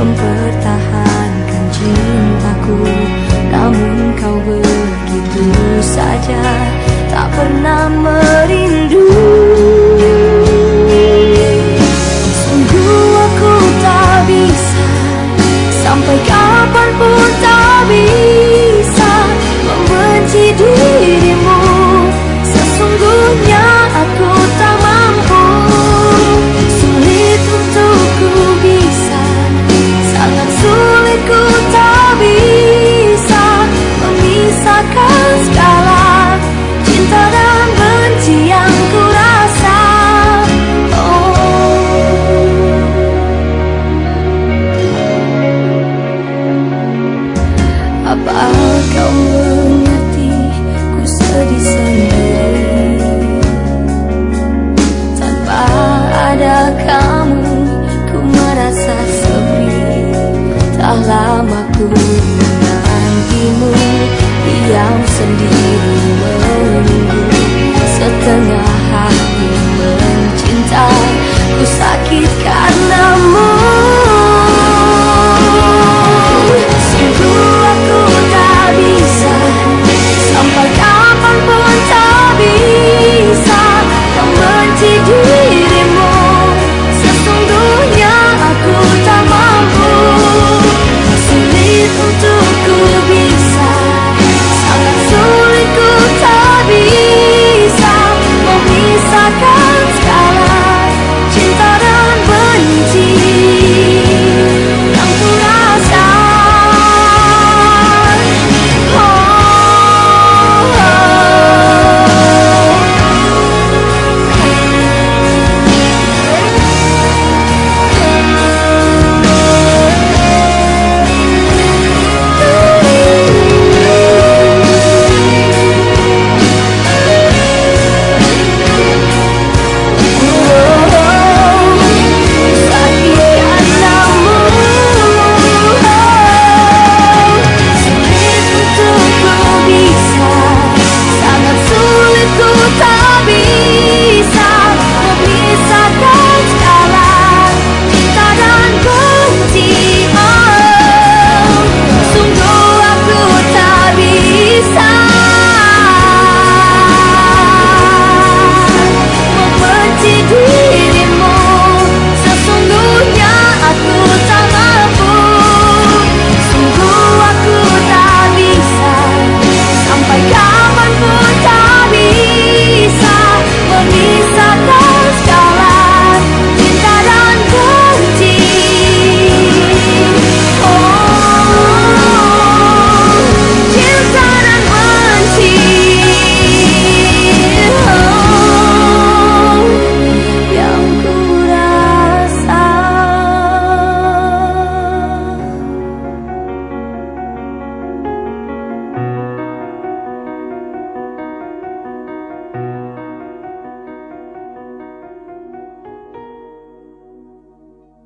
Mempertahankan cintaku. Namun kau begitu saja Tak pernah merindu. Sungguh aku tak bisa Sampai kapan pun tak Tak lama ku menantimu Diam sendiri